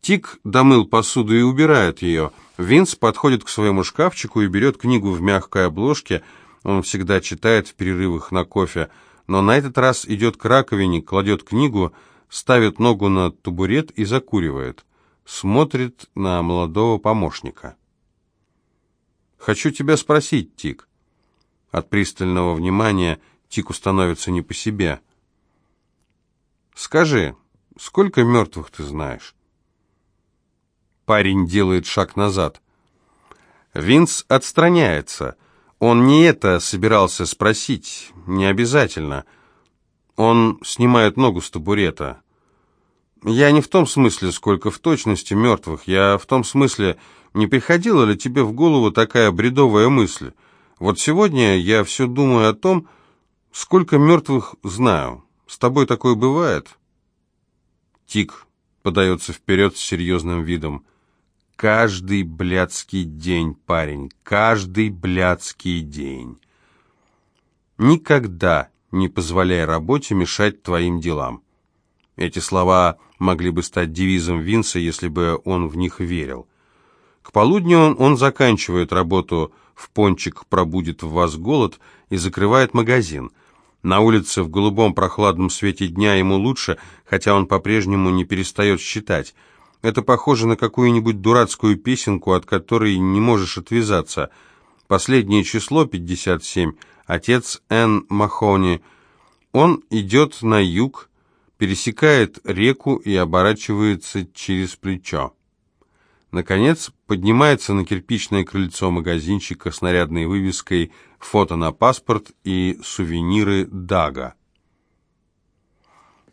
Тик домыл посуду и убирает ее. Винс подходит к своему шкафчику и берет книгу в мягкой обложке. Он всегда читает в перерывах на кофе, но на этот раз идет к раковине, кладет книгу, ставит ногу на табурет и закуривает. Смотрит на молодого помощника. «Хочу тебя спросить, Тик». От пристального внимания Тику становится не по себе. «Скажи, сколько мертвых ты знаешь?» Парень делает шаг назад. Винс отстраняется. Он не это собирался спросить, не обязательно. Он снимает ногу с табурета. Я не в том смысле, сколько в точности мертвых. Я в том смысле, не приходила ли тебе в голову такая бредовая мысль? Вот сегодня я все думаю о том, сколько мертвых знаю. С тобой такое бывает? Тик подается вперед с серьезным видом. Каждый блядский день, парень, каждый блядский день. Никогда не позволяй работе мешать твоим делам. Эти слова могли бы стать девизом Винса, если бы он в них верил. К полудню он, он заканчивает работу в пончик «Пробудет в вас голод» и закрывает магазин. На улице в голубом прохладном свете дня ему лучше, хотя он по-прежнему не перестает считать – это похоже на какую-нибудь дурацкую песенку, от которой не можешь отвязаться. Последнее число, 57, отец Н. Махони. Он идет на юг, пересекает реку и оборачивается через плечо. Наконец, поднимается на кирпичное крыльцо магазинчика с нарядной вывеской «Фото на паспорт» и «Сувениры Дага».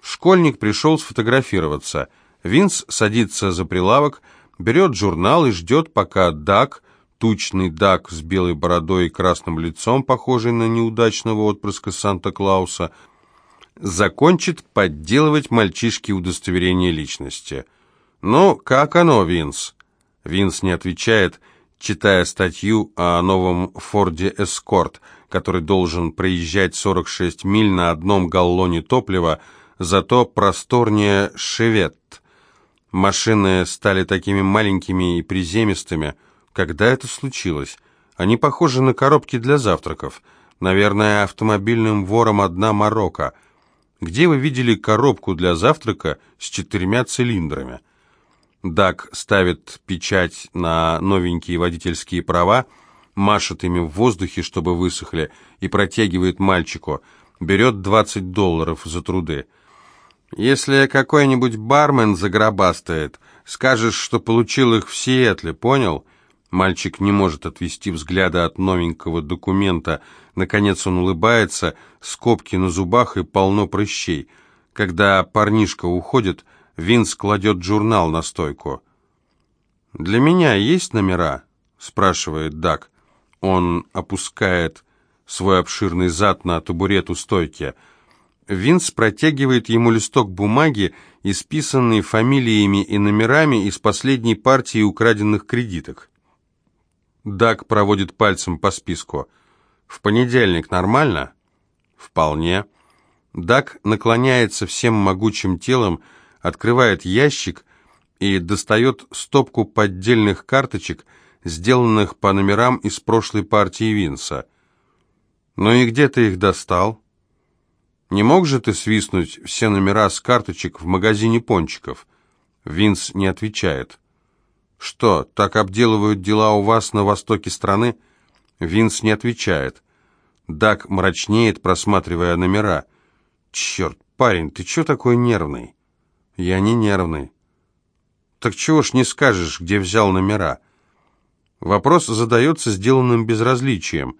Школьник пришел сфотографироваться – Винс садится за прилавок, берет журнал и ждет, пока Дак, тучный Дак с белой бородой и красным лицом, похожий на неудачного отпрыска Санта-Клауса, закончит подделывать мальчишке удостоверение личности. «Ну, как оно, Винс?» Винс не отвечает, читая статью о новом Форде Эскорт, который должен проезжать 46 миль на одном галлоне топлива, зато просторнее Шевет. Машины стали такими маленькими и приземистыми. Когда это случилось? Они похожи на коробки для завтраков. Наверное, автомобильным вором одна Марокко. Где вы видели коробку для завтрака с четырьмя цилиндрами? Дак ставит печать на новенькие водительские права, машет ими в воздухе, чтобы высохли, и протягивает мальчику. Берет 20 долларов за труды. Если какой-нибудь бармен загробастает, скажешь, что получил их в Сиэтле, понял?» Мальчик не может отвести взгляда от новенького документа. Наконец он улыбается, скобки на зубах и полно прыщей. Когда парнишка уходит, Винс кладет журнал на стойку. «Для меня есть номера?» — спрашивает Дак. Он опускает свой обширный зад на табурет у стойки — Винс протягивает ему листок бумаги, исписанный фамилиями и номерами из последней партии украденных кредиток. Даг проводит пальцем по списку. «В понедельник нормально?» «Вполне». Даг наклоняется всем могучим телом, открывает ящик и достает стопку поддельных карточек, сделанных по номерам из прошлой партии Винса. «Ну и где ты их достал?» Не мог же ты свистнуть все номера с карточек в магазине пончиков? Винс не отвечает. Что, так обделывают дела у вас на востоке страны? Винс не отвечает. Дак мрачнеет, просматривая номера. Черт, парень, ты чё такой нервный? Я не нервный. Так чего ж не скажешь, где взял номера? Вопрос задается сделанным безразличием.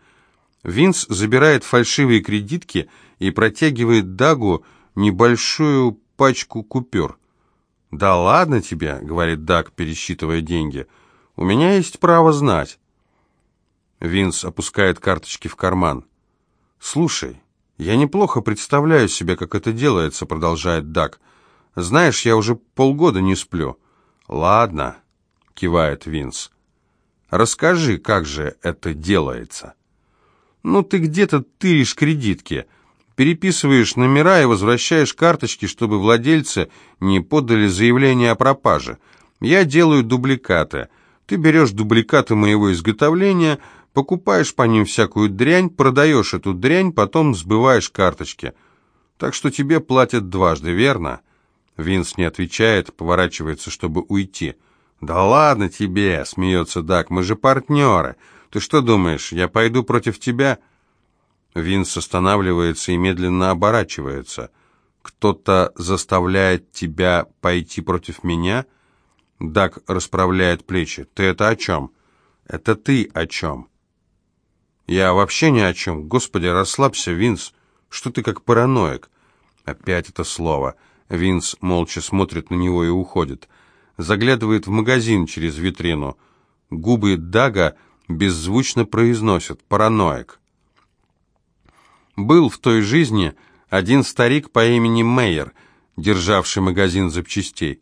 Винс забирает фальшивые кредитки и протягивает Дагу небольшую пачку купюр. «Да ладно тебе», — говорит Даг, пересчитывая деньги. «У меня есть право знать». Винс опускает карточки в карман. «Слушай, я неплохо представляю себе, как это делается», — продолжает Даг. «Знаешь, я уже полгода не сплю». «Ладно», — кивает Винс. «Расскажи, как же это делается». Ну, ты где-то тыришь кредитки, переписываешь номера и возвращаешь карточки, чтобы владельцы не подали заявление о пропаже. Я делаю дубликаты. Ты берешь дубликаты моего изготовления, покупаешь по ним всякую дрянь, продаешь эту дрянь, потом сбываешь карточки. Так что тебе платят дважды, верно?» Винс не отвечает, поворачивается, чтобы уйти. «Да ладно тебе!» — смеется Дак. «Мы же партнеры. Ты что думаешь, я пойду против тебя?» Винс останавливается и медленно оборачивается. «Кто-то заставляет тебя пойти против меня?» Дак расправляет плечи. «Ты это о чем?» «Это ты о чем?» «Я вообще ни о чем. Господи, расслабься, Винс. Что ты как параноик?» Опять это слово. Винс молча смотрит на него и уходит. Заглядывает в магазин через витрину. Губы Дага беззвучно произносят «параноик». Был в той жизни один старик по имени Мейер, державший магазин запчастей.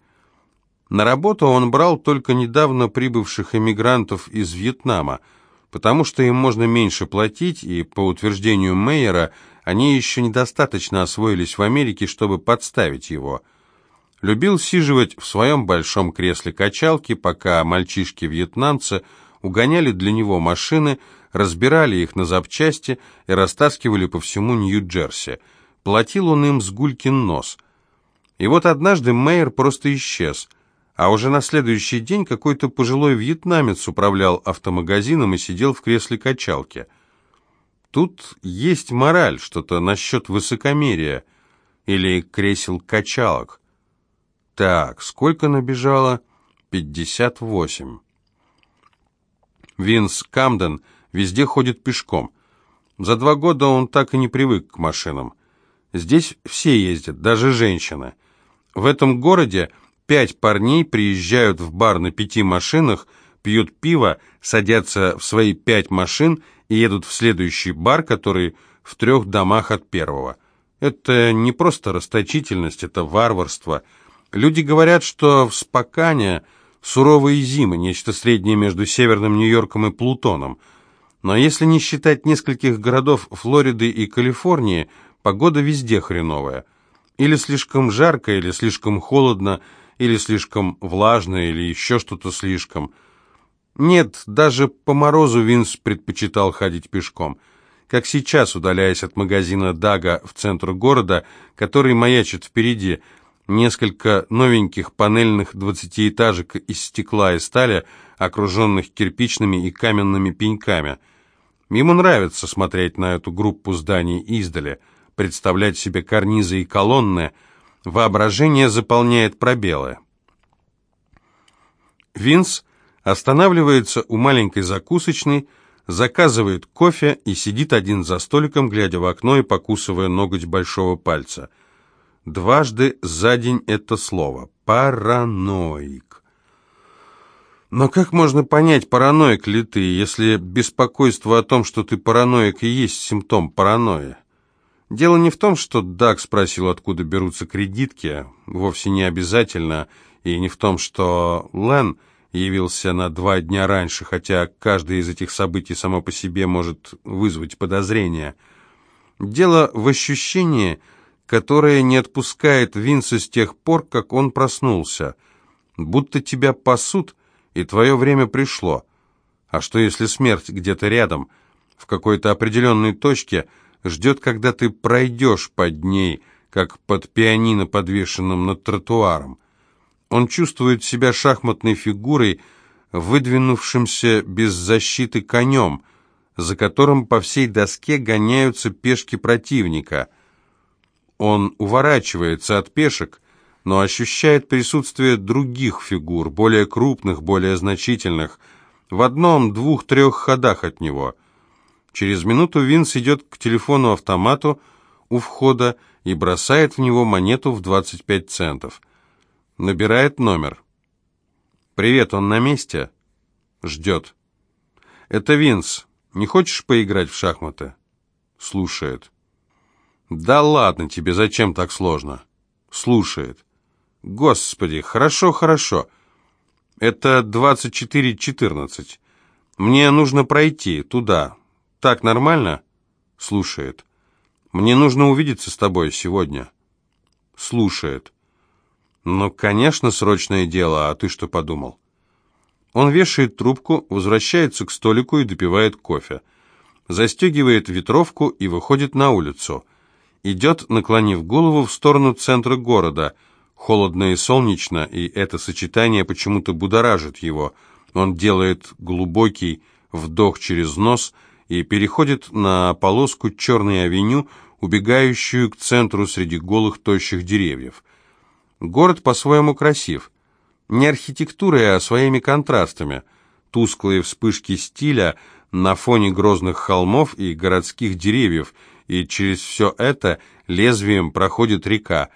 На работу он брал только недавно прибывших эмигрантов из Вьетнама, потому что им можно меньше платить, и, по утверждению Мейера, они еще недостаточно освоились в Америке, чтобы подставить его. Любил сиживать в своем большом кресле качалки, пока мальчишки-вьетнамцы угоняли для него машины, разбирали их на запчасти и растаскивали по всему Нью-Джерси. Платил он им с гулькин нос. И вот однажды Мейер просто исчез, а уже на следующий день какой-то пожилой вьетнамец управлял автомагазином и сидел в кресле качалки – Тут есть мораль, что-то насчет высокомерия или кресел-качалок. Так, сколько набежало? Пятьдесят восемь. Винс Камден везде ходит пешком. За два года он так и не привык к машинам. Здесь все ездят, даже женщины. В этом городе пять парней приезжают в бар на пяти машинах, пьют пиво, садятся в свои пять машин и едут в следующий бар, который в трех домах от первого. Это не просто расточительность, это варварство. Люди говорят, что в Спокане суровые зимы, нечто среднее между Северным Нью-Йорком и Плутоном. Но если не считать нескольких городов Флориды и Калифорнии, погода везде хреновая. Или слишком жарко, или слишком холодно, или слишком влажно, или еще что-то слишком – нет, даже по морозу Винс предпочитал ходить пешком. Как сейчас, удаляясь от магазина Дага в центр города, который маячит впереди, несколько новеньких панельных двадцатиэтажек из стекла и стали, окруженных кирпичными и каменными пеньками. Ему нравится смотреть на эту группу зданий издали, представлять себе карнизы и колонны, воображение заполняет пробелы. Винс останавливается у маленькой закусочной, заказывает кофе и сидит один за столиком, глядя в окно и покусывая ноготь большого пальца. Дважды за день это слово «параноик». Но как можно понять, параноик ли ты, если беспокойство о том, что ты параноик, и есть симптом паранойи? Дело не в том, что Даг спросил, откуда берутся кредитки, вовсе не обязательно, и не в том, что Лен явился на два дня раньше, хотя каждое из этих событий само по себе может вызвать подозрения. Дело в ощущении, которое не отпускает Винса с тех пор, как он проснулся. Будто тебя пасут, и твое время пришло. А что если смерть где-то рядом, в какой-то определенной точке, ждет, когда ты пройдешь под ней, как под пианино, подвешенным над тротуаром? Он чувствует себя шахматной фигурой, выдвинувшимся без защиты конем, за которым по всей доске гоняются пешки противника. Он уворачивается от пешек, но ощущает присутствие других фигур, более крупных, более значительных, в одном, двух, трех ходах от него. Через минуту Винс идет к телефону-автомату у входа и бросает в него монету в 25 центов – Набирает номер. «Привет, он на месте?» Ждет. «Это Винс. Не хочешь поиграть в шахматы?» Слушает. «Да ладно тебе, зачем так сложно?» Слушает. «Господи, хорошо, хорошо. Это 24.14. Мне нужно пройти туда. Так нормально?» Слушает. «Мне нужно увидеться с тобой сегодня». Слушает. «Ну, конечно, срочное дело, а ты что подумал?» Он вешает трубку, возвращается к столику и допивает кофе. Застегивает ветровку и выходит на улицу. Идет, наклонив голову в сторону центра города. Холодно и солнечно, и это сочетание почему-то будоражит его. Он делает глубокий вдох через нос и переходит на полоску черной авеню, убегающую к центру среди голых тощих деревьев. Город по-своему красив. Не архитектурой, а своими контрастами. Тусклые вспышки стиля на фоне грозных холмов и городских деревьев, и через все это лезвием проходит река.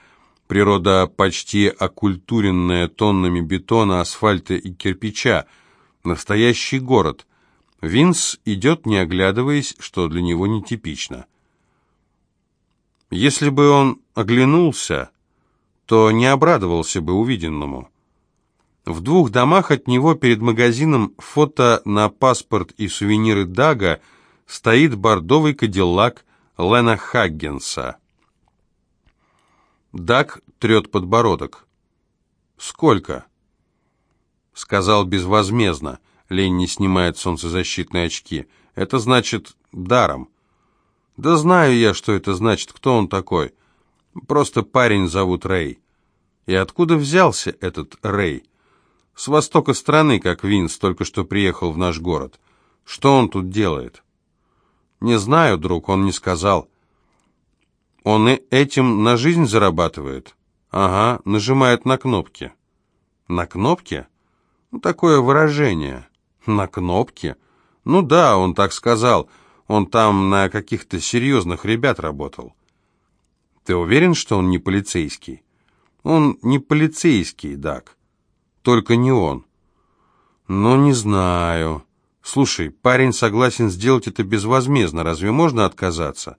Природа почти окультуренная тоннами бетона, асфальта и кирпича. Настоящий город. Винс идет, не оглядываясь, что для него нетипично. Если бы он оглянулся, то не обрадовался бы увиденному. В двух домах от него перед магазином фото на паспорт и сувениры Дага стоит бордовый кадиллак Лена Хаггенса. Даг трет подбородок. «Сколько?» Сказал безвозмездно. Лень не снимает солнцезащитные очки. «Это значит даром». «Да знаю я, что это значит. Кто он такой?» «Просто парень зовут Рэй». «И откуда взялся этот Рэй?» С востока страны, как Винс, только что приехал в наш город. Что он тут делает? Не знаю, друг, он не сказал. Он и этим на жизнь зарабатывает? Ага, нажимает на кнопки. На кнопки? Ну, такое выражение. На кнопки? Ну да, он так сказал. Он там на каких-то серьезных ребят работал. Ты уверен, что он не полицейский? Он не полицейский, Дак. Только не он. Но не знаю. Слушай, парень согласен сделать это безвозмездно. Разве можно отказаться?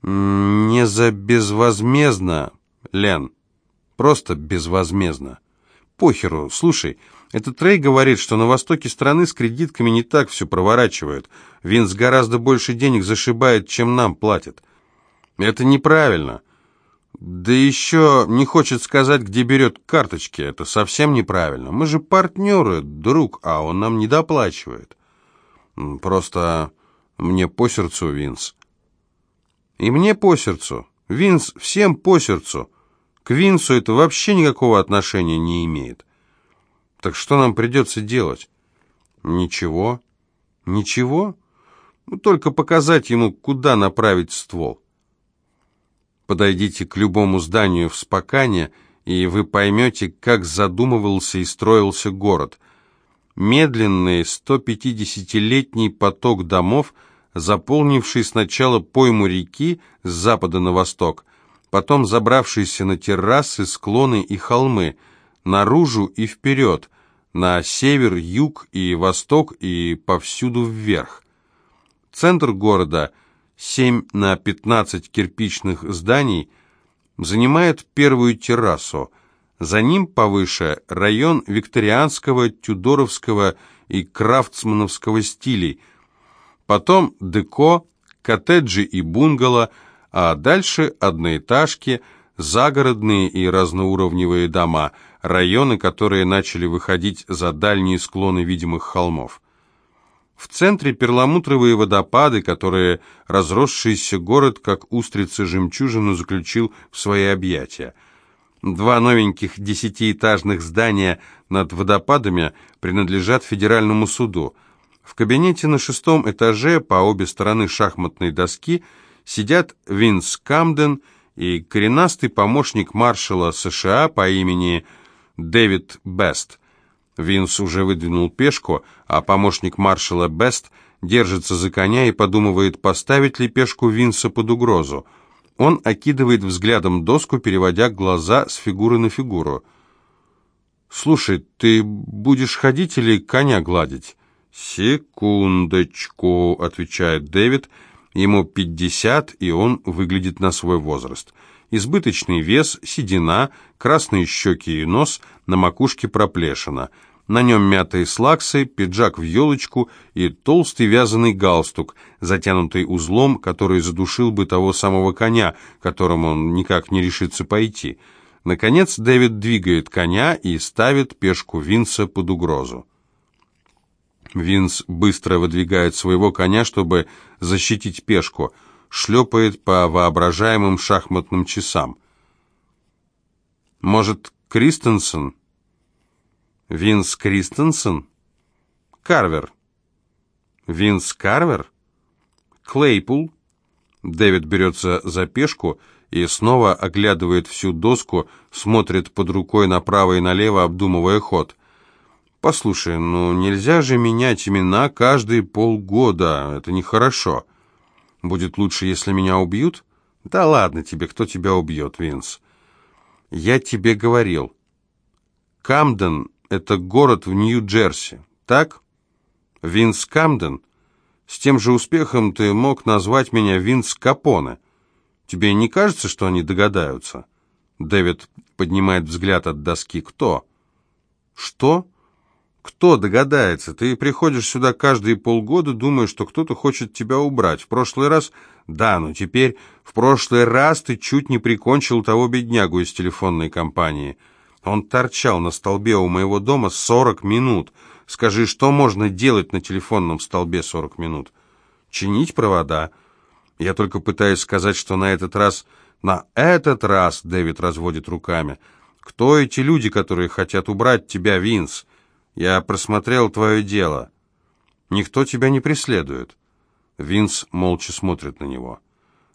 Не за безвозмездно, Лен. Просто безвозмездно. Похеру. Слушай, этот Рэй говорит, что на востоке страны с кредитками не так все проворачивают. Винс гораздо больше денег зашибает, чем нам платит. Это неправильно. Да еще не хочет сказать, где берет карточки. Это совсем неправильно. Мы же партнеры, друг, а он нам не доплачивает. Просто мне по сердцу, Винс. И мне по сердцу. Винс всем по сердцу. К Винсу это вообще никакого отношения не имеет. Так что нам придется делать? Ничего. Ничего? Ну, только показать ему, куда направить ствол. Подойдите к любому зданию в Спокане, и вы поймете, как задумывался и строился город. Медленный 150-летний поток домов, заполнивший сначала пойму реки с запада на восток, потом забравшийся на террасы, склоны и холмы, наружу и вперед, на север, юг и восток и повсюду вверх. Центр города – 7 на 15 кирпичных зданий, занимает первую террасу. За ним повыше район викторианского, тюдоровского и крафтсмановского стилей. Потом деко, коттеджи и бунгало, а дальше одноэтажки, загородные и разноуровневые дома, районы, которые начали выходить за дальние склоны видимых холмов. В центре перламутровые водопады, которые разросшийся город, как устрица жемчужину, заключил в свои объятия. Два новеньких десятиэтажных здания над водопадами принадлежат федеральному суду. В кабинете на шестом этаже по обе стороны шахматной доски сидят Винс Камден и коренастый помощник маршала США по имени Дэвид Бест. Винс уже выдвинул пешку, а помощник маршала Бест держится за коня и подумывает, поставить ли пешку Винса под угрозу. Он окидывает взглядом доску, переводя глаза с фигуры на фигуру. «Слушай, ты будешь ходить или коня гладить?» «Секундочку», — отвечает Дэвид. Ему пятьдесят, и он выглядит на свой возраст. Избыточный вес, седина, красные щеки и нос, на макушке проплешина — на нем мятые слаксы, пиджак в елочку и толстый вязаный галстук, затянутый узлом, который задушил бы того самого коня, которым он никак не решится пойти. Наконец Дэвид двигает коня и ставит пешку Винса под угрозу. Винс быстро выдвигает своего коня, чтобы защитить пешку, шлепает по воображаемым шахматным часам. Может, Кристенсен? Винс Кристенсен? Карвер. Винс Карвер? Клейпул? Дэвид берется за пешку и снова оглядывает всю доску, смотрит под рукой направо и налево, обдумывая ход. «Послушай, ну нельзя же менять имена каждые полгода, это нехорошо. Будет лучше, если меня убьют?» «Да ладно тебе, кто тебя убьет, Винс?» «Я тебе говорил. Камден — это город в Нью-Джерси, так?» «Винс Камден?» С тем же успехом ты мог назвать меня Винс Капоне. Тебе не кажется, что они догадаются?» Дэвид поднимает взгляд от доски. «Кто?» «Что?» «Кто догадается? Ты приходишь сюда каждые полгода, думаешь, что кто-то хочет тебя убрать. В прошлый раз...» «Да, но теперь... В прошлый раз ты чуть не прикончил того беднягу из телефонной компании. Он торчал на столбе у моего дома сорок минут. Скажи, что можно делать на телефонном столбе сорок минут? Чинить провода?» Я только пытаюсь сказать, что на этот раз... На этот раз, Дэвид разводит руками. Кто эти люди, которые хотят убрать тебя, Винс? Я просмотрел твое дело. Никто тебя не преследует. Винс молча смотрит на него.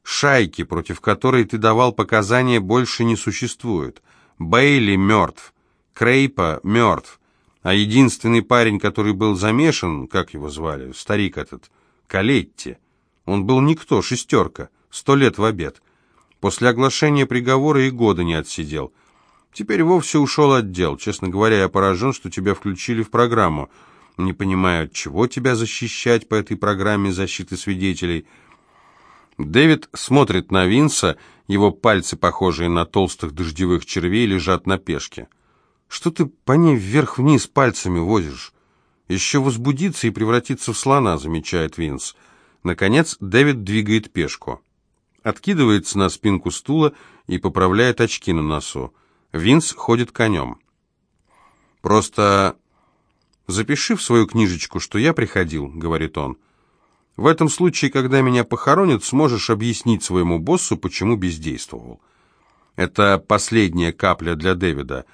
Шайки, против которой ты давал показания, больше не существует. Бейли мертв. Крейпа мертв. А единственный парень, который был замешан, как его звали, старик этот, Калетти, он был никто, шестерка, сто лет в обед. После оглашения приговора и года не отсидел. Теперь вовсе ушел от дел. Честно говоря, я поражен, что тебя включили в программу. Не понимаю, чего тебя защищать по этой программе защиты свидетелей. Дэвид смотрит на Винса, его пальцы, похожие на толстых дождевых червей, лежат на пешке. Что ты по ней вверх-вниз пальцами возишь? Еще возбудиться и превратиться в слона, замечает Винс. Наконец Дэвид двигает пешку. Откидывается на спинку стула и поправляет очки на носу. Винс ходит конем. «Просто запиши в свою книжечку, что я приходил», — говорит он. «В этом случае, когда меня похоронят, сможешь объяснить своему боссу, почему бездействовал». Это последняя капля для Дэвида.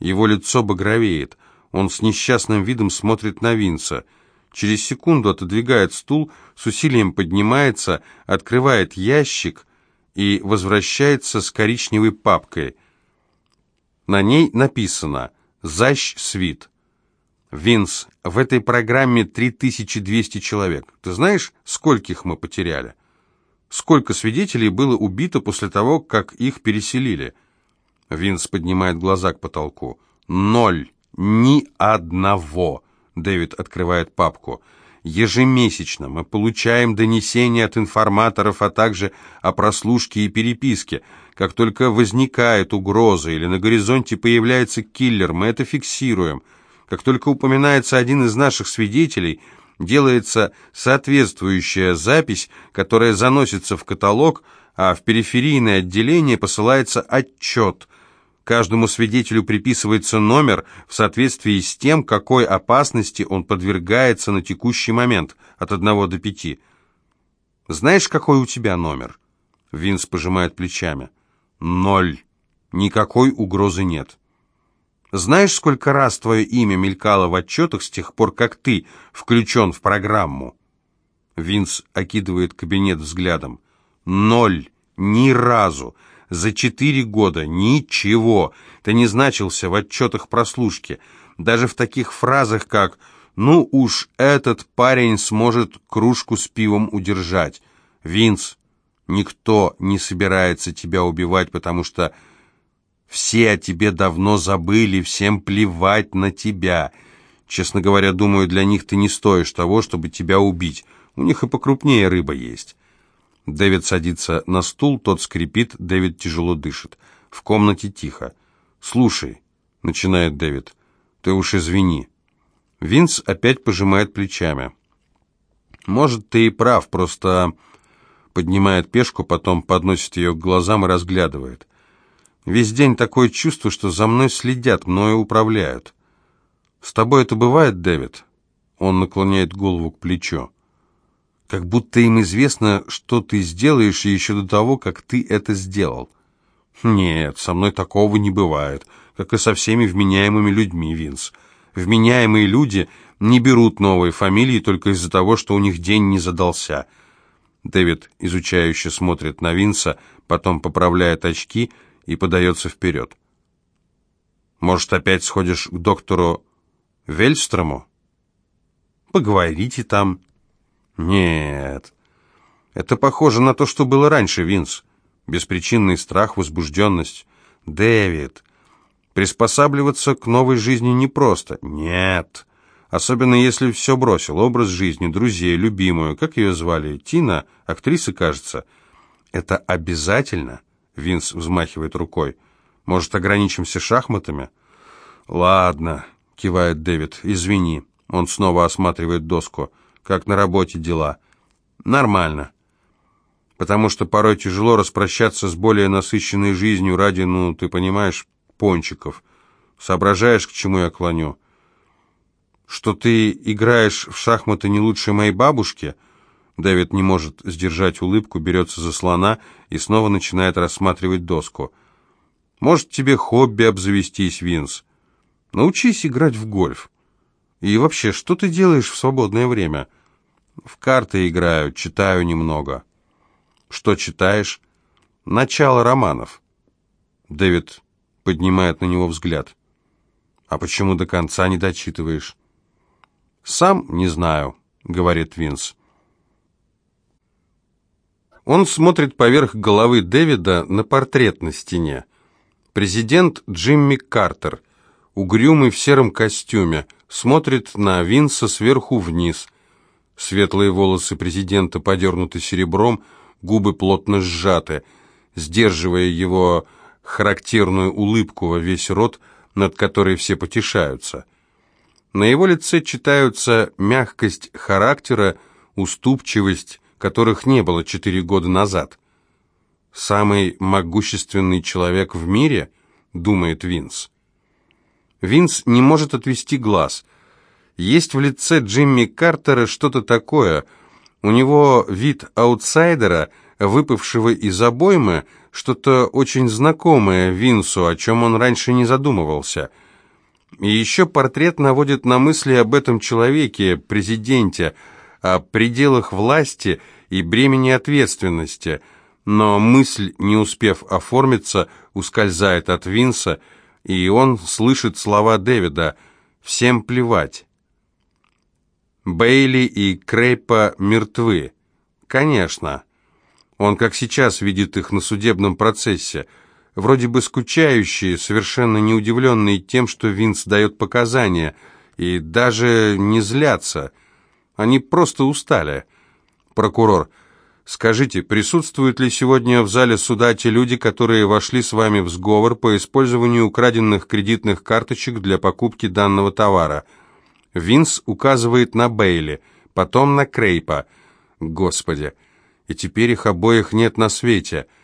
Его лицо багровеет. Он с несчастным видом смотрит на Винса — Через секунду отодвигает стул, с усилием поднимается, открывает ящик и возвращается с коричневой папкой. На ней написано «Защ свит». «Винс, в этой программе 3200 человек. Ты знаешь, скольких мы потеряли? Сколько свидетелей было убито после того, как их переселили?» Винс поднимает глаза к потолку. «Ноль. Ни одного. Дэвид открывает папку. Ежемесячно мы получаем донесения от информаторов, а также о прослушке и переписке. Как только возникает угроза или на горизонте появляется киллер, мы это фиксируем. Как только упоминается один из наших свидетелей, делается соответствующая запись, которая заносится в каталог, а в периферийное отделение посылается отчет – Каждому свидетелю приписывается номер в соответствии с тем, какой опасности он подвергается на текущий момент, от одного до пяти. «Знаешь, какой у тебя номер?» Винс пожимает плечами. «Ноль. Никакой угрозы нет». «Знаешь, сколько раз твое имя мелькало в отчетах с тех пор, как ты включен в программу?» Винс окидывает кабинет взглядом. «Ноль. Ни разу. За четыре года ничего. Ты не значился в отчетах прослушки. Даже в таких фразах, как «Ну уж этот парень сможет кружку с пивом удержать». Винс, никто не собирается тебя убивать, потому что все о тебе давно забыли, всем плевать на тебя. Честно говоря, думаю, для них ты не стоишь того, чтобы тебя убить. У них и покрупнее рыба есть. Дэвид садится на стул, тот скрипит, Дэвид тяжело дышит. В комнате тихо. «Слушай», — начинает Дэвид, — «ты уж извини». Винс опять пожимает плечами. «Может, ты и прав, просто...» Поднимает пешку, потом подносит ее к глазам и разглядывает. Весь день такое чувство, что за мной следят, мною управляют. С тобой это бывает, Дэвид?» Он наклоняет голову к плечу. «Как будто им известно, что ты сделаешь еще до того, как ты это сделал». «Нет, со мной такого не бывает, как и со всеми вменяемыми людьми, Винс. Вменяемые люди не берут новые фамилии только из-за того, что у них день не задался». Дэвид изучающе смотрит на Винса, потом поправляет очки и подается вперед. «Может, опять сходишь к доктору Вельстрому?» «Поговорите там». «Нет, это похоже на то, что было раньше, Винс. Беспричинный страх, возбужденность. Дэвид, приспосабливаться к новой жизни непросто. Нет». Особенно если все бросил. Образ жизни, друзей, любимую. Как ее звали? Тина? Актриса, кажется. Это обязательно? Винс взмахивает рукой. Может, ограничимся шахматами? Ладно, кивает Дэвид. Извини. Он снова осматривает доску. Как на работе дела? Нормально. Потому что порой тяжело распрощаться с более насыщенной жизнью ради, ну, ты понимаешь, пончиков. Соображаешь, к чему я клоню? что ты играешь в шахматы не лучше моей бабушки?» Дэвид не может сдержать улыбку, берется за слона и снова начинает рассматривать доску. «Может, тебе хобби обзавестись, Винс? Научись играть в гольф. И вообще, что ты делаешь в свободное время?» «В карты играю, читаю немного». «Что читаешь?» «Начало романов». Дэвид поднимает на него взгляд. «А почему до конца не дочитываешь?» «Сам не знаю», — говорит Винс. Он смотрит поверх головы Дэвида на портрет на стене. Президент Джимми Картер, угрюмый в сером костюме, смотрит на Винса сверху вниз. Светлые волосы президента подернуты серебром, губы плотно сжаты, сдерживая его характерную улыбку во весь рот, над которой все потешаются. На его лице читаются мягкость характера, уступчивость, которых не было четыре года назад. «Самый могущественный человек в мире?» — думает Винс. Винс не может отвести глаз. Есть в лице Джимми Картера что-то такое. У него вид аутсайдера, выпавшего из обоймы, что-то очень знакомое Винсу, о чем он раньше не задумывался — и еще портрет наводит на мысли об этом человеке, президенте, о пределах власти и бремени ответственности. Но мысль, не успев оформиться, ускользает от Винса, и он слышит слова Дэвида «Всем плевать». Бейли и Крейпа мертвы. Конечно. Он, как сейчас, видит их на судебном процессе – вроде бы скучающие, совершенно не удивленные тем, что Винс дает показания, и даже не злятся. Они просто устали. Прокурор, скажите, присутствуют ли сегодня в зале суда те люди, которые вошли с вами в сговор по использованию украденных кредитных карточек для покупки данного товара? Винс указывает на Бейли, потом на Крейпа. Господи, и теперь их обоих нет на свете —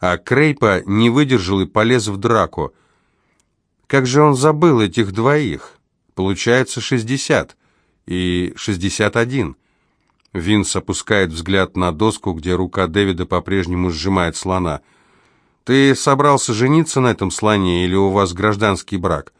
а Крейпа не выдержал и полез в драку. Как же он забыл этих двоих? Получается шестьдесят и шестьдесят один. Винс опускает взгляд на доску, где рука Дэвида по-прежнему сжимает слона. «Ты собрался жениться на этом слоне или у вас гражданский брак?»